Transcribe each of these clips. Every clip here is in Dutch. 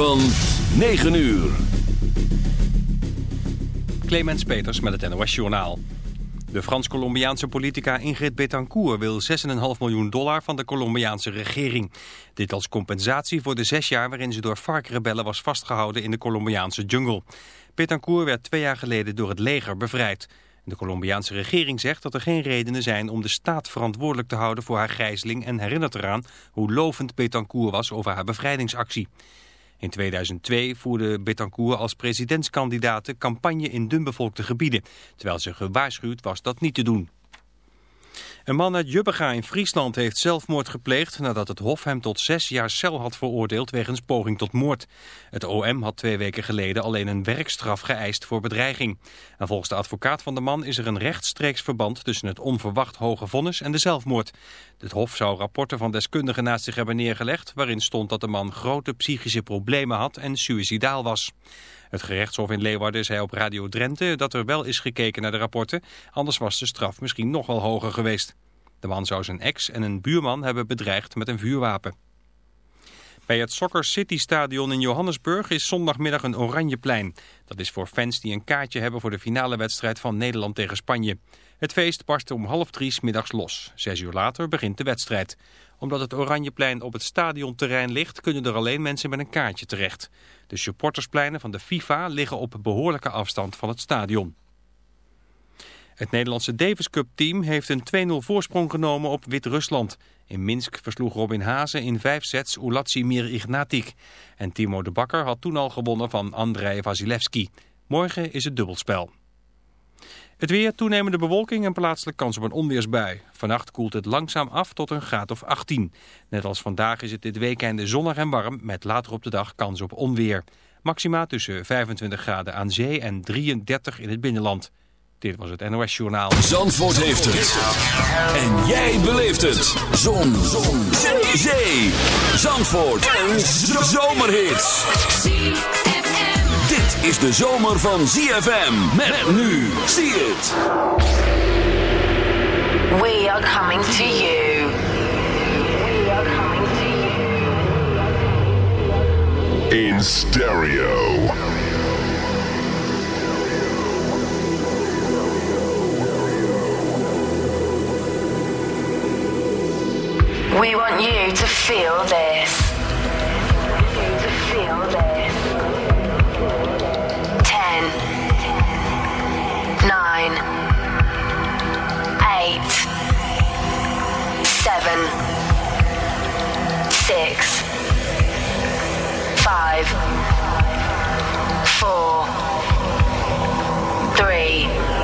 Van 9 uur. Clemens Peters met het NOS Journaal. De Frans-Colombiaanse politica Ingrid Betancourt wil 6,5 miljoen dollar van de Colombiaanse regering. Dit als compensatie voor de zes jaar waarin ze door FARC-rebellen was vastgehouden in de Colombiaanse jungle. Betancourt werd twee jaar geleden door het leger bevrijd. De Colombiaanse regering zegt dat er geen redenen zijn om de staat verantwoordelijk te houden voor haar gijzeling en herinnert eraan hoe lovend Betancourt was over haar bevrijdingsactie. In 2002 voerde Betancourt als presidentskandidaat campagne in dunbevolkte gebieden, terwijl ze gewaarschuwd was dat niet te doen. Een man uit Jubbega in Friesland heeft zelfmoord gepleegd nadat het Hof hem tot zes jaar cel had veroordeeld wegens poging tot moord. Het OM had twee weken geleden alleen een werkstraf geëist voor bedreiging. En volgens de advocaat van de man is er een rechtstreeks verband tussen het onverwacht hoge vonnis en de zelfmoord. Het Hof zou rapporten van deskundigen naast zich hebben neergelegd waarin stond dat de man grote psychische problemen had en suicidaal was. Het gerechtshof in Leeuwarden zei op Radio Drenthe dat er wel is gekeken naar de rapporten, anders was de straf misschien nog wel hoger geweest. De man zou zijn ex en een buurman hebben bedreigd met een vuurwapen. Bij het Soccer City Stadion in Johannesburg is zondagmiddag een Oranjeplein. Dat is voor fans die een kaartje hebben voor de finale wedstrijd van Nederland tegen Spanje. Het feest barst om half drie middags los. Zes uur later begint de wedstrijd. Omdat het Oranjeplein op het stadionterrein ligt, kunnen er alleen mensen met een kaartje terecht. De supporterspleinen van de FIFA liggen op behoorlijke afstand van het stadion. Het Nederlandse Davis Cup team heeft een 2-0 voorsprong genomen op Wit-Rusland. In Minsk versloeg Robin Hazen in vijf sets Mir Ignatik. En Timo de Bakker had toen al gewonnen van Andrei Vasilevski. Morgen is het dubbelspel. Het weer, toenemende bewolking en plaatselijk kans op een onweersbui. Vannacht koelt het langzaam af tot een graad of 18. Net als vandaag is het dit weekend zonnig en warm met later op de dag kans op onweer. Maxima tussen 25 graden aan zee en 33 in het binnenland. Dit was het NOS Journaal. Zandvoort heeft het. En jij beleeft het. Zon. Zon. Zee. Zee. Zandvoort. Een zomerhit. Dit is de zomer van ZFM. Met nu. Zie het. We are coming to you. We are coming to you. In stereo. We want you to feel this. To feel this. Nine, eight, seven, six, five, four, three,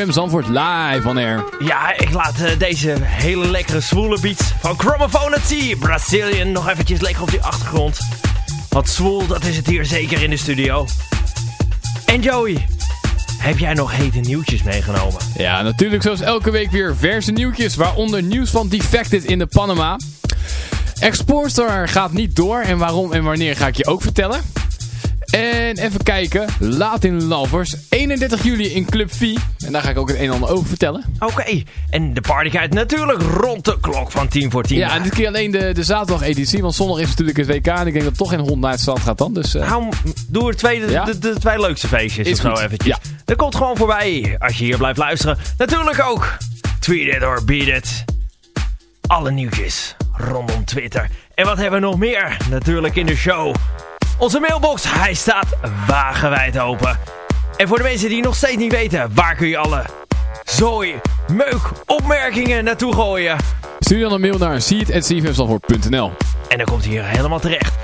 CFM Zandvoort live on air. Ja, ik laat uh, deze hele lekkere zwoele beats van Chromophone T, Brazilian, nog eventjes lekker op die achtergrond. Wat zwoel, dat is het hier zeker in de studio. En Joey, heb jij nog hete nieuwtjes meegenomen? Ja, natuurlijk zoals elke week weer verse nieuwtjes, waaronder nieuws van Defected in de Panama. Exportstar gaat niet door en waarom en wanneer ga ik je ook vertellen. En even kijken, Latin Lovers, 31 juli in Club V. En daar ga ik ook het een en ander over vertellen. Oké, okay. en de partykite natuurlijk rond de klok van 10 voor 10. Ja, en dit keer alleen de, de zaterdag editie, want zondag is natuurlijk het WK. En ik denk dat toch geen hond naar het strand gaat dan. Dus, uh... nou, doe er twee, de, ja? de, de, twee leukste feestjes is of zo eventjes. Ja. Dat komt gewoon voorbij, als je hier blijft luisteren. Natuurlijk ook, tweet it or beat it. Alle nieuwtjes rondom Twitter. En wat hebben we nog meer? Natuurlijk in de show. Onze mailbox, hij staat wagenwijd open. En voor de mensen die nog steeds niet weten, waar kun je alle zooi, meuk, opmerkingen naartoe gooien? Stuur dan een mail naar seat.cfmsalvoort.nl En dan komt hij hier helemaal terecht.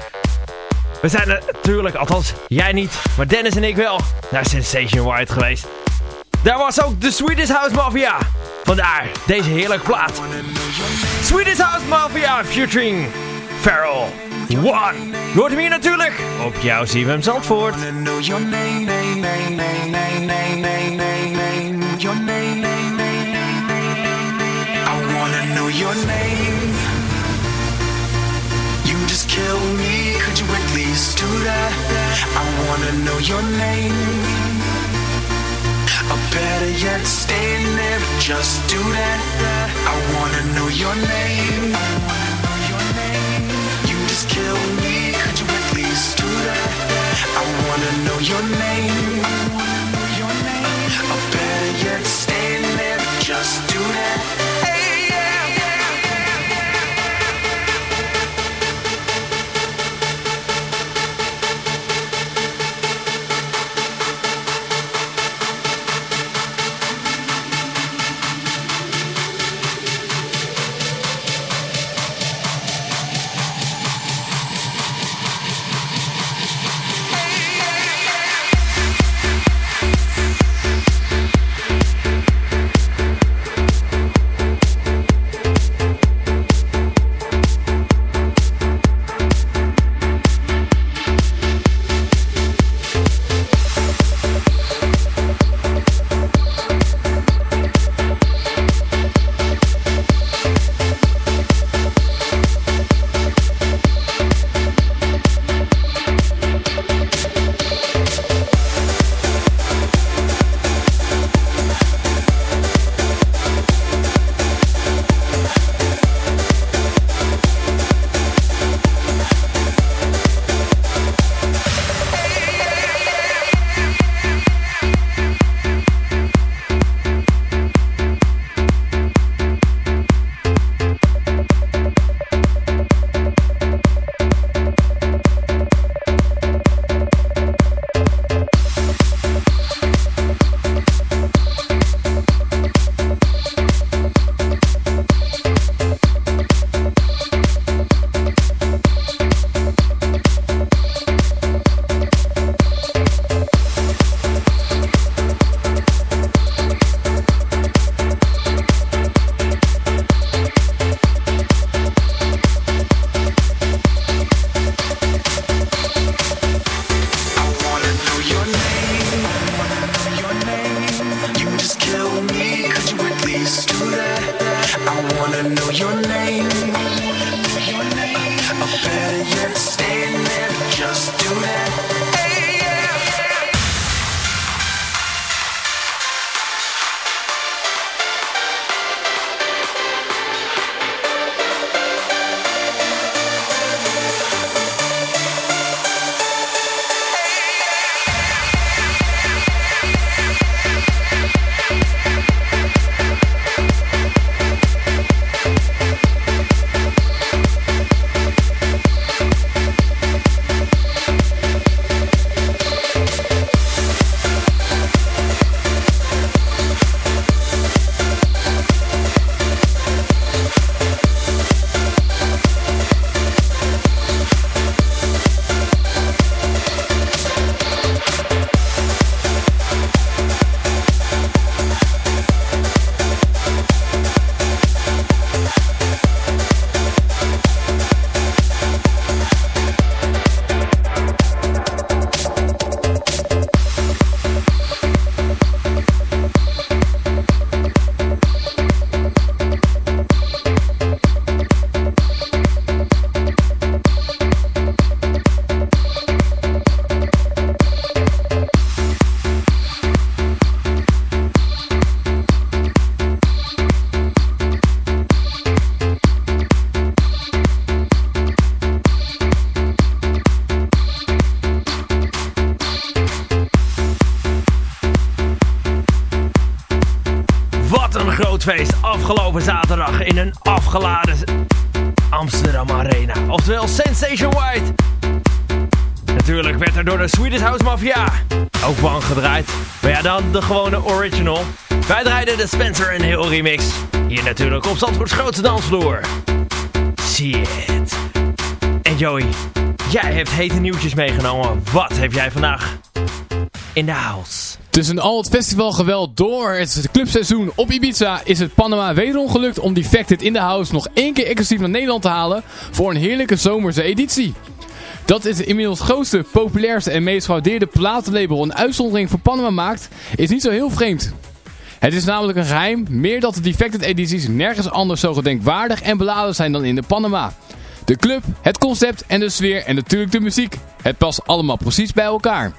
We zijn er natuurlijk, althans jij niet, maar Dennis en ik wel, naar Sensation White geweest. Daar was ook de Swedish House Mafia. Vandaar deze heerlijke plaat. Swedish House Mafia featuring Farrell. One. Je hoort hem hier natuurlijk op jouw CFM Zandvoort. your name You just kill me, could you at least do that? I wanna know your name better yet, stay there, just do that I wanna know your name just kill me, could you at least do that? I wanna know your name you. Zaterdag in een afgeladen Amsterdam Arena. Oftewel Sensation White. Natuurlijk werd er door de Swedish House Mafia ook bang gedraaid. Maar ja, dan de gewone original. Wij draaiden de Spencer Hill remix. Hier natuurlijk op Zandvoorts grootste dansvloer. Shit. En Joey, jij hebt hete nieuwtjes meegenomen. Wat heb jij vandaag in de house? Tussen al het festivalgeweld door het clubseizoen op Ibiza is het Panama wederom gelukt om Defected in the House nog één keer exclusief naar Nederland te halen voor een heerlijke zomerse editie. Dat is inmiddels grootste, populairste en meest gewaardeerde platenlabel een uitzondering voor Panama maakt, is niet zo heel vreemd. Het is namelijk een geheim, meer dat de Defected edities nergens anders zo gedenkwaardig en beladen zijn dan in de Panama. De club, het concept en de sfeer en natuurlijk de muziek. Het past allemaal precies bij elkaar.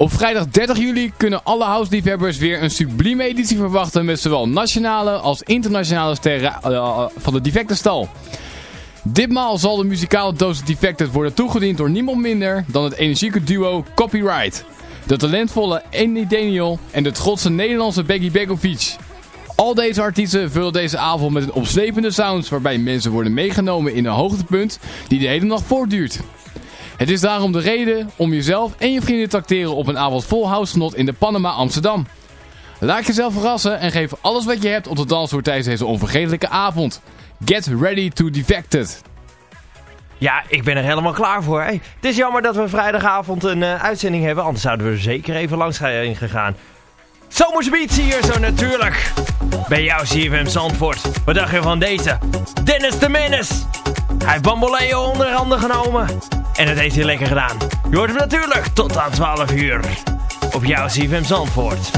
Op vrijdag 30 juli kunnen alle house-liefhebbers weer een sublieme editie verwachten met zowel nationale als internationale sterren uh, van de defecte stal. Ditmaal zal de muzikale doos Defected worden toegediend door niemand minder dan het energieke duo Copyright. De talentvolle Andy Daniel en de trotse Nederlandse Becky Begovic. Al deze artiesten vullen deze avond met een opzwepende sounds waarbij mensen worden meegenomen in een hoogtepunt die de hele nacht voortduurt. Het is daarom de reden om jezelf en je vrienden te tracteren op een avond vol housegenot in de Panama Amsterdam. Laat jezelf verrassen en geef alles wat je hebt op de dansvloer tijdens deze onvergetelijke avond. Get ready to defected. Ja, ik ben er helemaal klaar voor. Het is jammer dat we vrijdagavond een uh, uitzending hebben, anders zouden we er zeker even langs zijn gegaan. Zomers Beats hier zo natuurlijk. Bij jou CFM Zandvoort. Wat dacht je van deze? Dennis de Menace. Hij heeft Bamboleo onder handen genomen. En dat heeft hij lekker gedaan. Je hoort hem natuurlijk tot aan 12 uur. Op jouw CFM Zandvoort.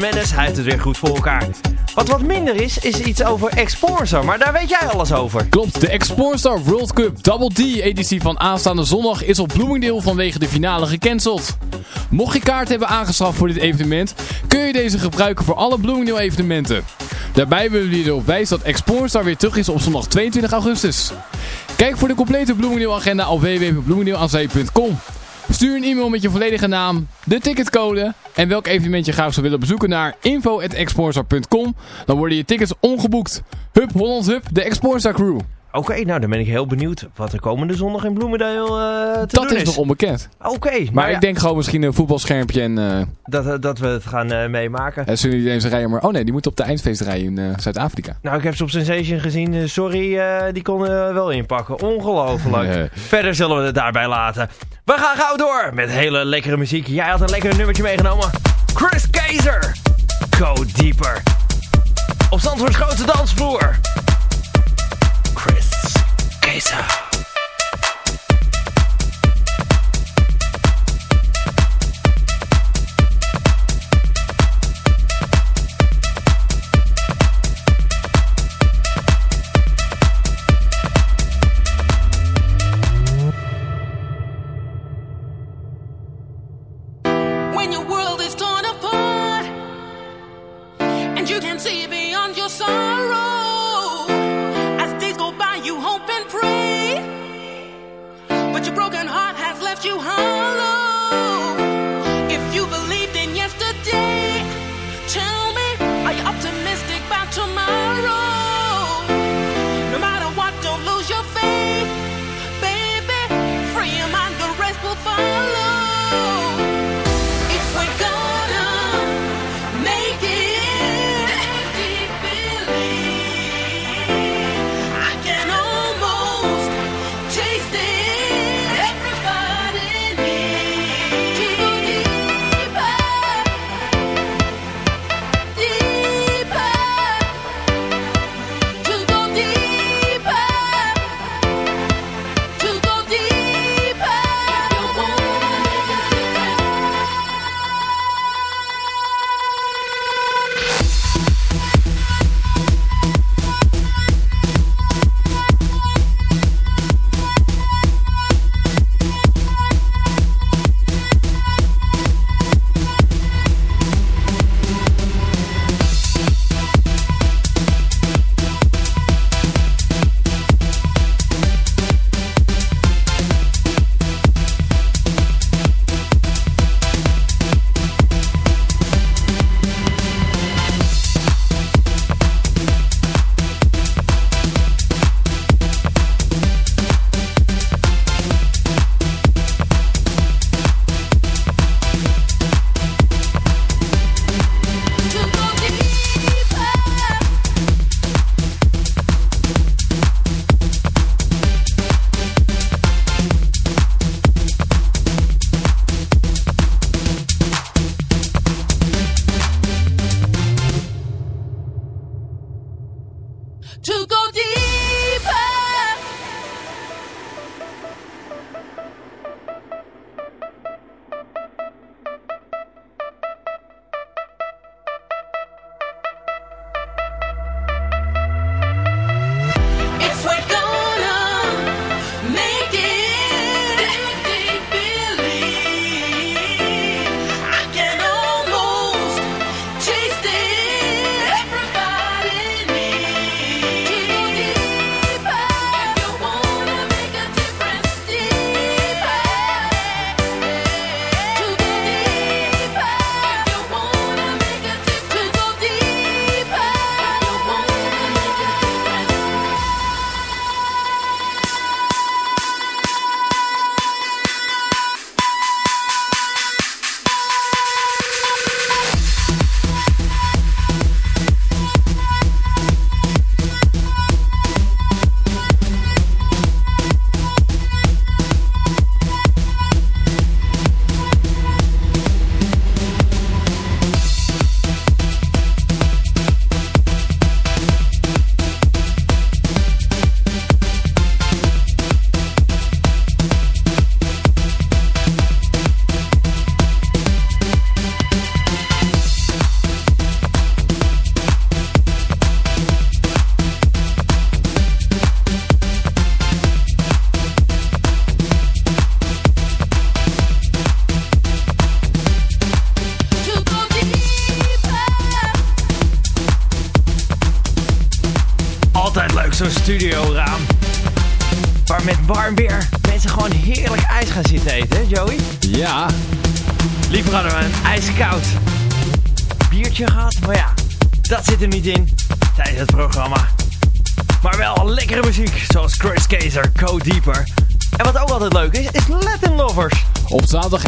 De Menace, hij heeft het weer goed voor elkaar. Wat wat minder is, is iets over Exporter. Maar daar weet jij alles over. Klopt, de Exportstar World Cup Double D editie van aanstaande zondag is op Bloomingdale vanwege de finale gecanceld. Mocht je kaart hebben aangeschaft voor dit evenement, kun je deze gebruiken voor alle Bloomingdale evenementen. Daarbij willen we erop wijzen dat Exportstar weer terug is op zondag 22 augustus. Kijk voor de complete Bloomingdale agenda op www.bloomingdaleazee.com. Stuur een e-mail met je volledige naam, de ticketcode en welk evenement je graag zou willen bezoeken naar info.exportstar.com. Dan worden je tickets ongeboekt. Hup Hollands Hup, de Exportstar Crew. Oké, nou dan ben ik heel benieuwd wat er komende zondag in Bloemendale eh, te Dat doen is nog onbekend. Oké, Maar maar ik ja, denk gewoon misschien een voetbalschermpje en uh, dat, dat we het gaan eh, meemaken. uh, zullen die deze rijden. Maar oh nee, die moet op de eindfeestrij in uh, Zuid-Afrika. Nou, ik heb ze op Sensation gezien. Eh, sorry, eh, die konden wel inpakken. Ongelooflijk. Nee. Verder zullen we het daarbij laten. We gaan gauw door met hele lekkere muziek. Jij had een lekker nummertje meegenomen. Chris Keizer. Go Deeper. Op Zandvoorts grote dansvloer. Chris Keizer.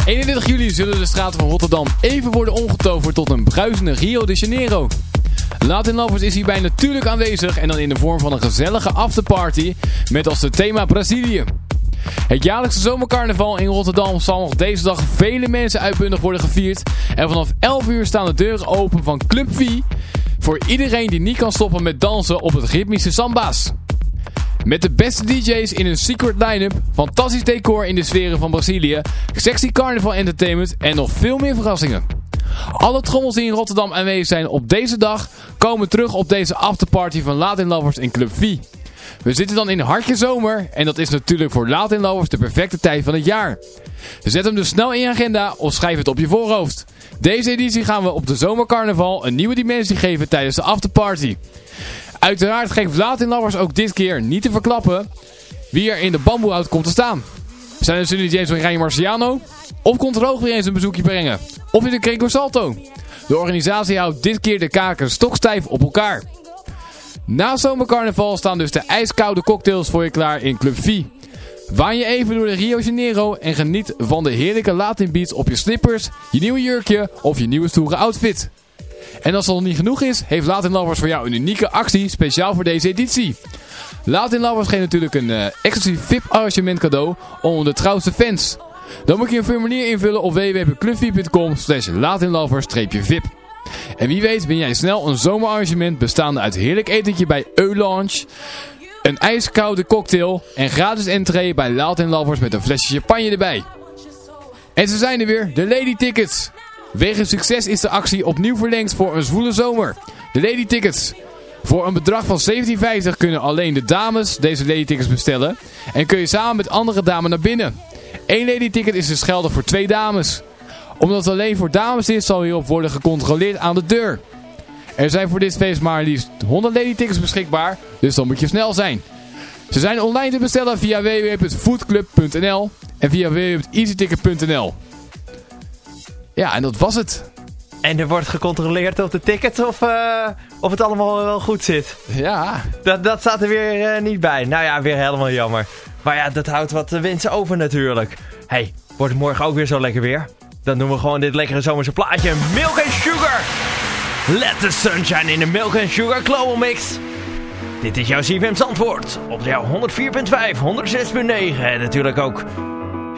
31 juli zullen de straten van Rotterdam even worden omgetoverd tot een bruisende Rio de Janeiro. Latin Lovers is hierbij natuurlijk aanwezig en dan in de vorm van een gezellige afterparty met als thema Brazilië. Het jaarlijkse zomercarnaval in Rotterdam zal nog deze dag vele mensen uitbundig worden gevierd. En vanaf 11 uur staan de deuren open van Club V voor iedereen die niet kan stoppen met dansen op het ritmische samba's. Met de beste DJ's in een secret line-up, fantastisch decor in de sferen van Brazilië, sexy carnaval entertainment en nog veel meer verrassingen. Alle trommels die in Rotterdam aanwezig zijn op deze dag komen terug op deze afterparty van Latin Lovers in Club V. We zitten dan in hartje zomer en dat is natuurlijk voor Latin Lovers de perfecte tijd van het jaar. Zet hem dus snel in je agenda of schrijf het op je voorhoofd. Deze editie gaan we op de zomercarnaval een nieuwe dimensie geven tijdens de afterparty. Uiteraard geeft Latin Lovers ook dit keer niet te verklappen wie er in de bamboehout komt te staan. Zijn er Sunny James en Rijn Marciano? Of komt Roog weer eens een bezoekje brengen? Of is het Greco Salto? De organisatie houdt dit keer de kaken stokstijf op elkaar. Na zomercarnaval staan dus de ijskoude cocktails voor je klaar in Club V. Waan je even door de Rio Janeiro en geniet van de heerlijke Latin beats op je slippers, je nieuwe jurkje of je nieuwe stoere outfit. En als dat nog niet genoeg is, heeft Latin Lovers voor jou een unieke actie speciaal voor deze editie. Latin Lovers geeft natuurlijk een uh, exclusief VIP-arrangement cadeau onder de trouwste fans. Dan moet je een formulier invullen op www.clubvip.com slash latinlovers-vip. En wie weet ben jij snel een zomerarrangement bestaande uit heerlijk etentje bij E-Lounge, een ijskoude cocktail en gratis entree bij Latin Lovers met een flesje champagne erbij. En ze zijn er weer, de Lady Tickets. Wegens succes is de actie opnieuw verlengd voor een zwoele zomer. De Lady Tickets. Voor een bedrag van 17,50 kunnen alleen de dames deze Lady Tickets bestellen. En kun je samen met andere dames naar binnen. Eén Lady Ticket is dus geldig voor twee dames. Omdat het alleen voor dames is, zal hierop worden gecontroleerd aan de deur. Er zijn voor dit feest maar liefst 100 Lady Tickets beschikbaar, dus dan moet je snel zijn. Ze zijn online te bestellen via www.foodclub.nl en via www.easyticket.nl. Ja, en dat was het. En er wordt gecontroleerd op de tickets of, uh, of het allemaal wel goed zit. Ja. Dat, dat staat er weer uh, niet bij. Nou ja, weer helemaal jammer. Maar ja, dat houdt wat winst over natuurlijk. hey, wordt het morgen ook weer zo lekker weer? Dan doen we gewoon dit lekkere zomerse plaatje. Milk and Sugar. Let the sunshine in the Milk and Sugar Global Mix. Dit is jouw CFM's antwoord. Op jouw 104.5, 106.9 en natuurlijk ook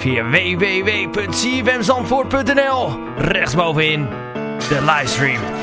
via www.cfmzandvoort.nl. Rechtsbovenin de livestream.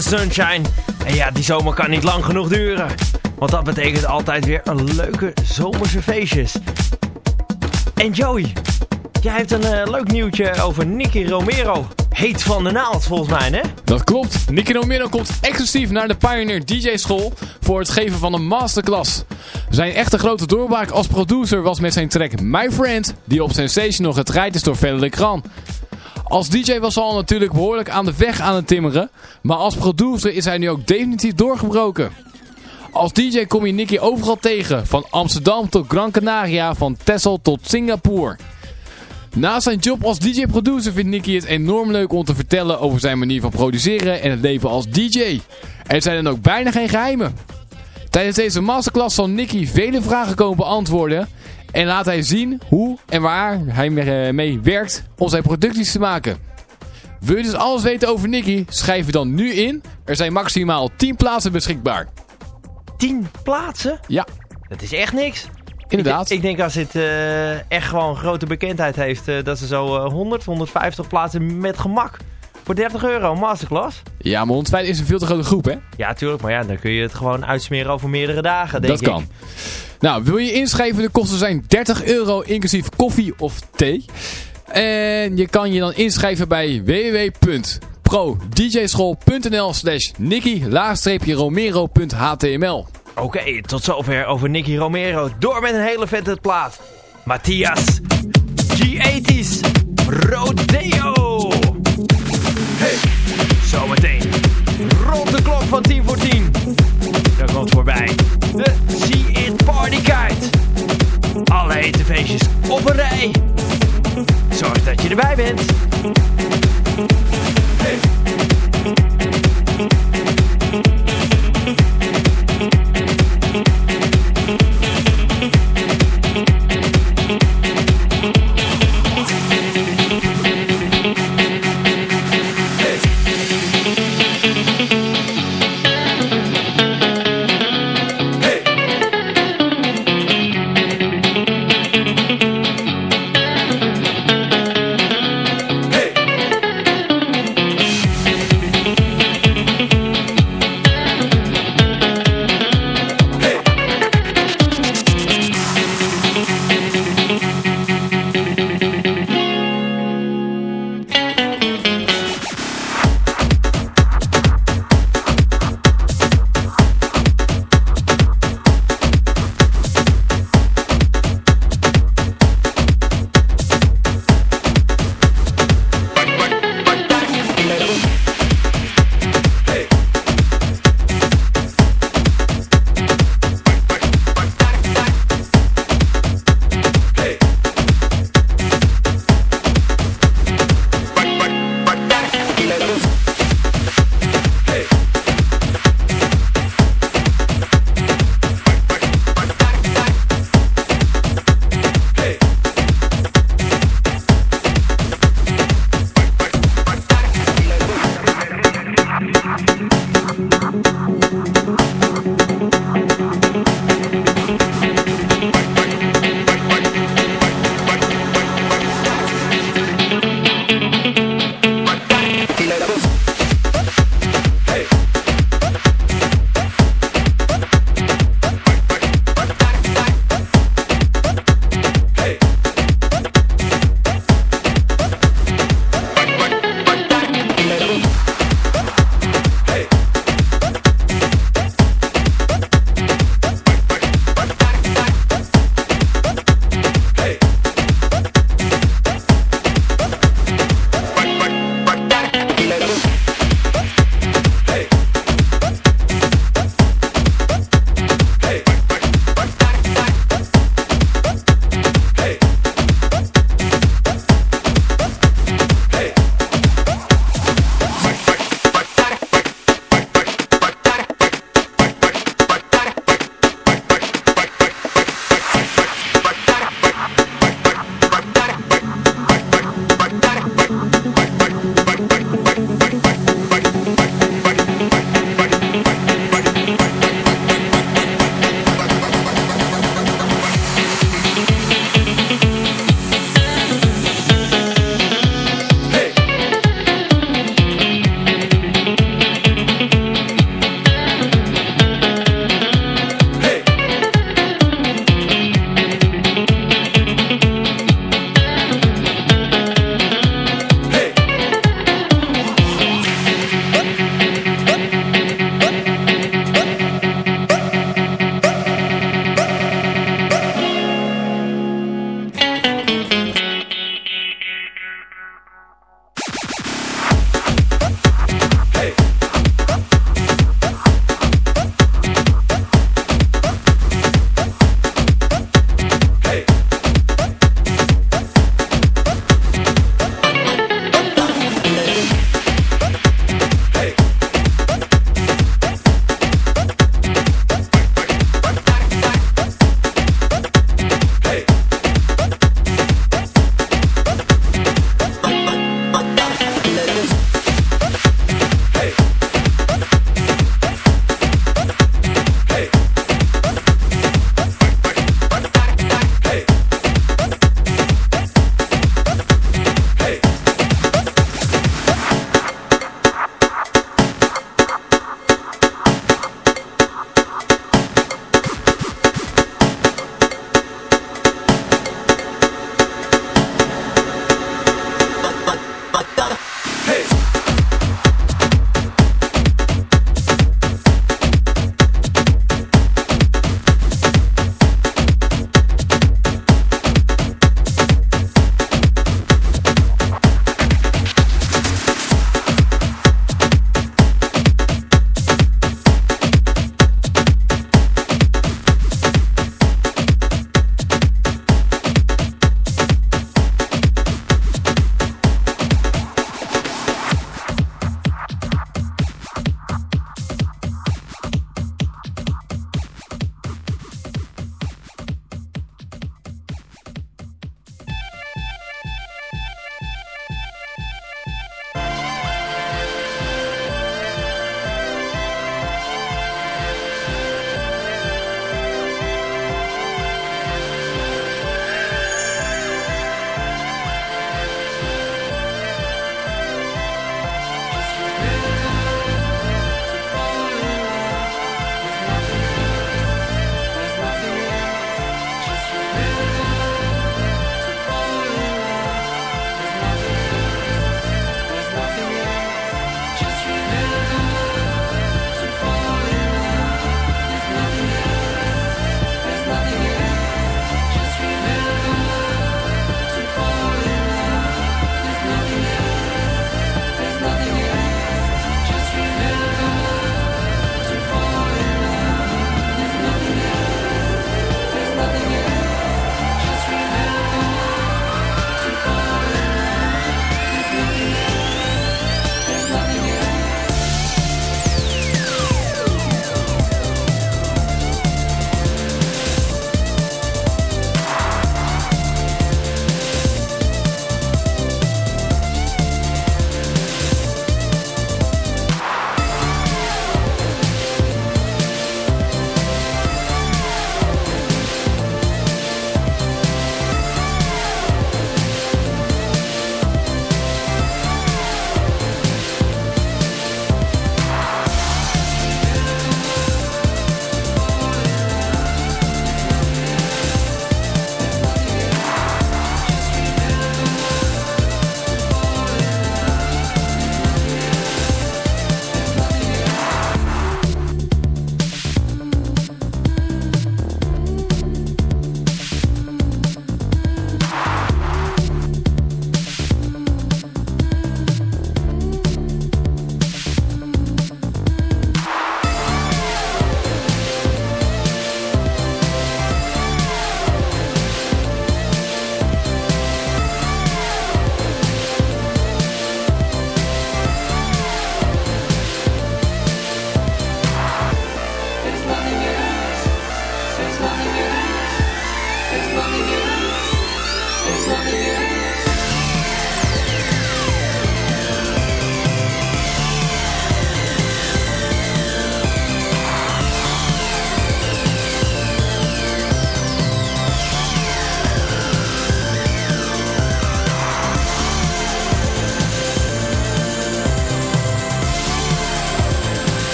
Sunshine. En ja, die zomer kan niet lang genoeg duren. Want dat betekent altijd weer een leuke zomerse feestjes. En Joey, jij hebt een uh, leuk nieuwtje over Nicky Romero. Heet van de naald volgens mij, hè? Dat klopt. Nicky Romero komt exclusief naar de Pioneer DJ School voor het geven van een masterclass. Zijn echte grote doorbraak als producer was met zijn track My Friend, die op Sensation nog het is door Felle Lecran. Als DJ was al natuurlijk behoorlijk aan de weg aan het timmeren, maar als producer is hij nu ook definitief doorgebroken. Als DJ kom je Nicky overal tegen, van Amsterdam tot Gran Canaria, van Texel tot Singapore. Naast zijn job als DJ-producer vindt Nicky het enorm leuk om te vertellen over zijn manier van produceren en het leven als DJ. Er zijn dan ook bijna geen geheimen. Tijdens deze masterclass zal Nicky vele vragen komen beantwoorden en laat hij zien hoe en waar hij mee werkt om zijn producties te maken. Wil je dus alles weten over Nicky? Schrijf je dan nu in. Er zijn maximaal 10 plaatsen beschikbaar. 10 plaatsen? Ja. Dat is echt niks. Inderdaad. Ik, ik denk als het uh, echt gewoon grote bekendheid heeft, uh, dat ze zo uh, 100, 150 plaatsen met gemak voor 30 euro masterclass. Ja, maar 150 is een veel te grote groep, hè? Ja, tuurlijk. Maar ja, dan kun je het gewoon uitsmeren over meerdere dagen, denk dat kan. Nou, wil je inschrijven? De kosten zijn 30 euro inclusief koffie of thee. En je kan je dan inschrijven bij www.prodjschool.nl slash nicky-romero.html Oké, tot zover over Nicky Romero. Door met een hele vette plaat. Matthias, G80's, Rodeo. Hey, zometeen. Rond de klok van 10 voor 10. Dan komt voorbij de See It Party Kite. Alle hete feestjes op een rij. Zorg dat je erbij bent.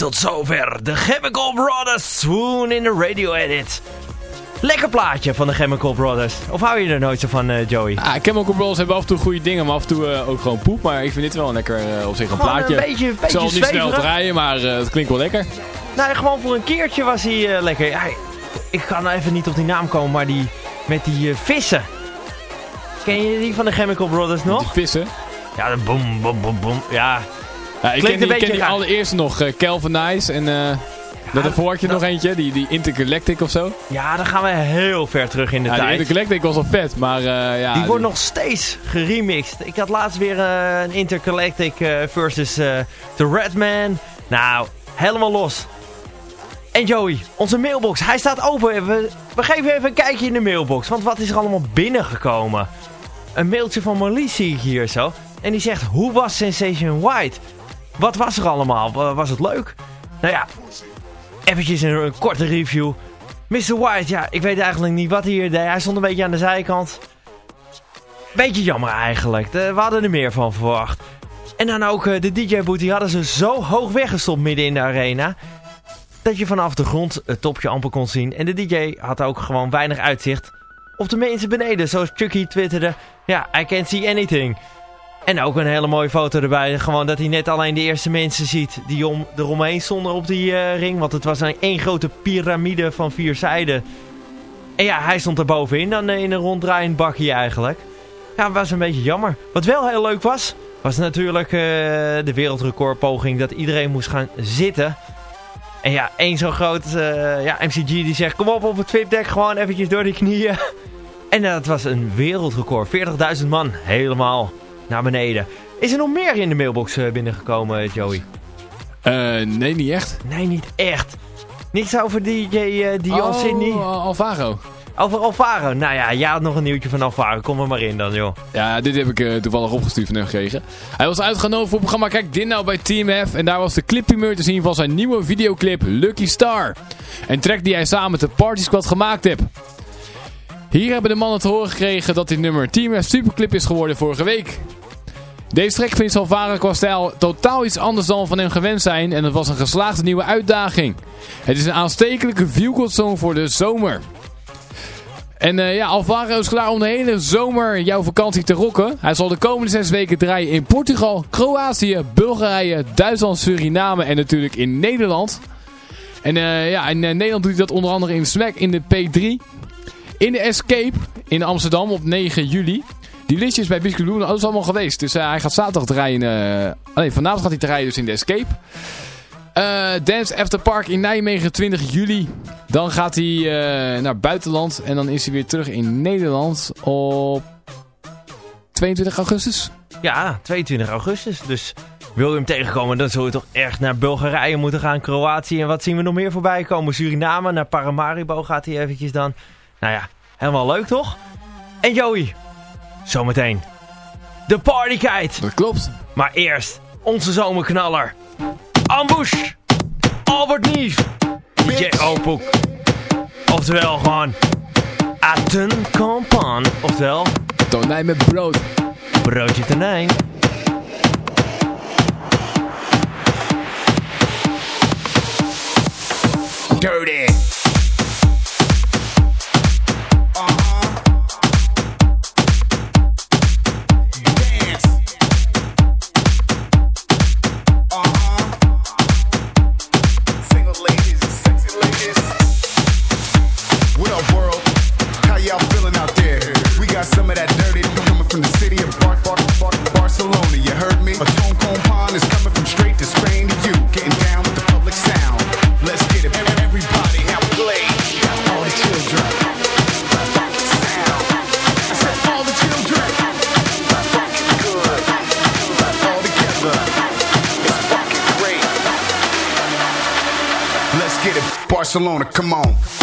Tot zover de Chemical Brothers Swoon in de radio edit. Lekker plaatje van de Chemical Brothers. Of hou je er nooit zo van, uh, Joey? Ah, Chemical Brothers hebben af en toe goede dingen, maar af en toe uh, ook gewoon poep. Maar ik vind dit wel een lekker uh, op zich een gewoon plaatje. Een beetje, een beetje ik zal niet zweverig. snel draaien, maar het klinkt wel lekker. Nou, gewoon voor een keertje was hij lekker. Ja, ik kan even niet op die naam komen, maar die met die vissen. Ken je die van de Chemical Brothers nog? Die vissen? Ja, de boom, boom, boom, boom. Ja, ja ik ken die, ken die allereerste nog, uh, Calvin Nice en... Uh, ja, daarvoor had je nog eentje, die, die Intergalactic of zo. Ja, dan gaan we heel ver terug in de ja, tijd. Die Intergalactic was al vet, maar uh, ja... Die wordt nog steeds geremixed. Ik had laatst weer uh, een Intergalactic versus The Redman. Nou, helemaal los. En Joey, onze mailbox, hij staat open. We, we geven even een kijkje in de mailbox, want wat is er allemaal binnengekomen? Een mailtje van Marlies zie ik hier zo. En die zegt, hoe was Sensation White? Wat was er allemaal? Was het leuk? Nou ja, eventjes een, korte review. Mr. White, ja, ik weet eigenlijk niet wat hij hier deed. Hij stond een beetje aan de zijkant. Beetje jammer eigenlijk. We hadden er meer van verwacht. En dan ook uh, de DJ-boot, die hadden ze zo hoog weggestopt midden in de arena. Dat je vanaf de grond het topje amper kon zien. En de DJ had ook gewoon weinig uitzicht op de mensen beneden. Zoals Chucky twitterde, ja, I can't see anything. En ook een hele mooie foto erbij. Gewoon dat hij net alleen de eerste mensen ziet die om, eromheen stonden op die uh, ring. Want het was een één grote piramide van vier zijden. En ja, hij stond er bovenin dan in een ronddraaiend bakje eigenlijk. Ja, was een beetje jammer. Wat wel heel leuk was, was natuurlijk uh, de wereldrecordpoging dat iedereen moest gaan zitten. En ja, één zo groot ja, MCG die zegt, kom op op het VIP-deck, gewoon eventjes door die knieën. En dat was een wereldrecord, 40.000 man, helemaal naar beneden. Is er nog meer in de mailbox uh, binnengekomen, Joey? Uh, nee, niet echt. Nee, niet echt. Niks over DJ uh, Dion oh, Sydney? Alvaro. Over Alvaro. Nou ja, jij had nog een nieuwtje van Alvaro. Kom er maar in dan, joh. Ja, dit heb ik uh, toevallig opgestuurd van hem gekregen. Hij was uitgenodigd voor het programma Kijk dit nou bij Team F. En daar was de clipprimeur te zien van zijn nieuwe videoclip Lucky Star. Een track die hij samen met de Party Squad gemaakt heeft. Hier hebben de mannen te horen gekregen dat dit nummer Team F superclip is geworden vorige week. Deze track vindt Alvaro qua totaal iets anders dan van hem gewend zijn en het was een geslaagde nieuwe uitdaging. Het is een aanstekelijke feel-good song voor de zomer. En uh, ja, Alvaro is klaar om de hele zomer jouw vakantie te rocken. Hij zal de komende zes weken draaien in Portugal, Kroatië, Bulgarije, Duitsland, Suriname en natuurlijk in Nederland. En uh, ja, in uh, Nederland doet hij dat onder andere in Smack in de P3. In de Escape in Amsterdam op 9 juli. Die liedjes bij Biscuit Blue, dat is allemaal geweest. Dus uh, hij gaat zaterdag draaien. Uh, nee, vanavond gaat hij draaien dus in de Escape. Uh, Dance After Park in Nijmegen 20 juli. Dan gaat hij naar buitenland. En dan is hij weer terug in Nederland op 22 augustus. Ja, 22 augustus. Dus wil je hem tegenkomen, dan zul je toch echt naar Bulgarije moeten gaan. Kroatië en wat zien we nog meer voorbij komen? Suriname, naar Paramaribo gaat hij eventjes dan. Nou ja, helemaal leuk toch? En Joey, zometeen de partykite. Dat klopt. Maar eerst onze zomerknaller. Ambush. Albert Nief. DJ Opoek. Oftewel gewoon Aten Campan. Oftewel tonijn met brood. Broodje tonijn. Dirty. Barcelona, come on.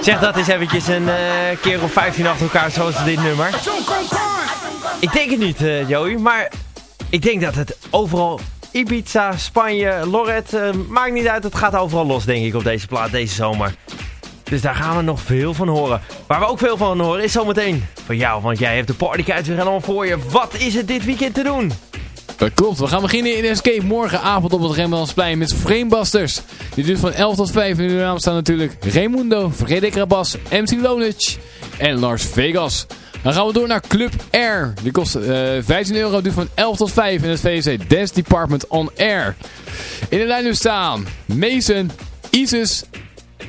Zeg dat eens eventjes een eh, keer of 15 achter elkaar zoals dit nummer. Ik denk het niet, eh Joey, maar ik denk dat het overal Ibiza, Spanje, Lorette, eh, maakt niet uit. Het gaat overal los, denk ik, op deze plaat deze zomer. Dus daar gaan we nog veel van horen. Waar we ook veel van horen is zometeen van jou, want jij hebt de partykite weer helemaal voor je. Wat is het dit weekend te doen? Dat klopt, we gaan beginnen in Escape morgenavond op het Rembrandtsplein met Framebusters. Die duurt van 11 tot 5 en in de naam staan natuurlijk Raimundo, Frederik Rabas, MC Lonich en Lars Vegas. Dan gaan we door naar Club Air. Die kost eh 15 euro, duurt van 11 tot 5 in het VSC Dance Department on Air. In de lijn nu staan Mason, Isis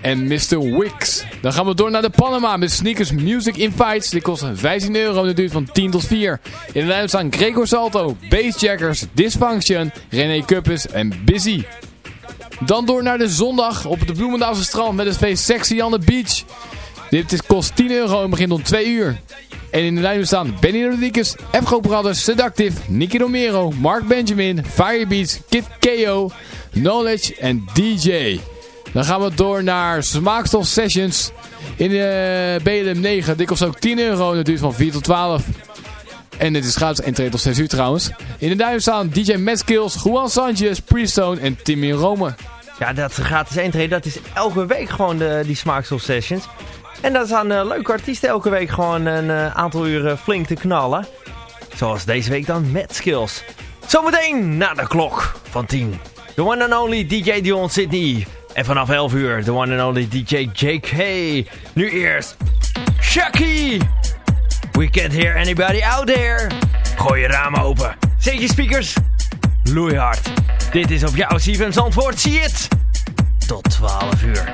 en Mr. Wix. Dan gaan we door naar de Panama met Sneakers Music Invites. Die kosten 15 euro en dat duurt van 10 tot 4. In de lijn staan Gregor Salto, Bassjackers, Dysfunction, René Kuppes en Busy. Dan door naar de zondag op het Bloemendaalse strand met het feest Sexy on the Beach. Dit kost 10 euro en begint om 2 uur. En in de lijn staan Benny Rodriguez, Fgo Brothers, Seductive, Nicky Romero, Mark Benjamin, Firebeats, Kid KO, Knowledge en DJ. Dan gaan we door naar Smaakstof Sessions in de BLM 9. Dit kost ook 10 euro en duurt van 4 tot 12. En dit is gratis entree tot 6 uur trouwens. In de duim staan DJ Matt Skills, Juan Sanchez, Priestone en Timmy Rome. Ja, dat gratis intreden, dat is elke week gewoon de, die Smaakstof Sessions. En dat zijn uh, leuke artiesten elke week gewoon een uh, aantal uren flink te knallen. Zoals deze week dan met Skills. Zometeen na de klok van 10. The one and only DJ Dion Sydney. En vanaf 11 uur the one and only DJ JK. Nu eerst Chucky. We can't hear anybody out there. Gooi je ramen open. Zet je speakers. Loeihard. Dit is op jouw CFM's antwoord. Zie het. Tot 12 uur.